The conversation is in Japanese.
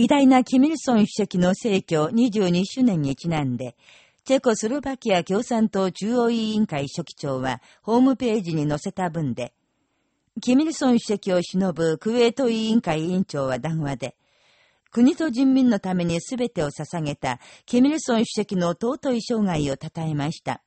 偉大なキミルソン主席の逝去22周年にちなんで、チェコスロバキア共産党中央委員会書記長はホームページに載せた文で、キミルソン主席を忍ぶクウェート委員会委員長は談話で、国と人民のために全てを捧げたキミルソン主席の尊い生涯を称えました。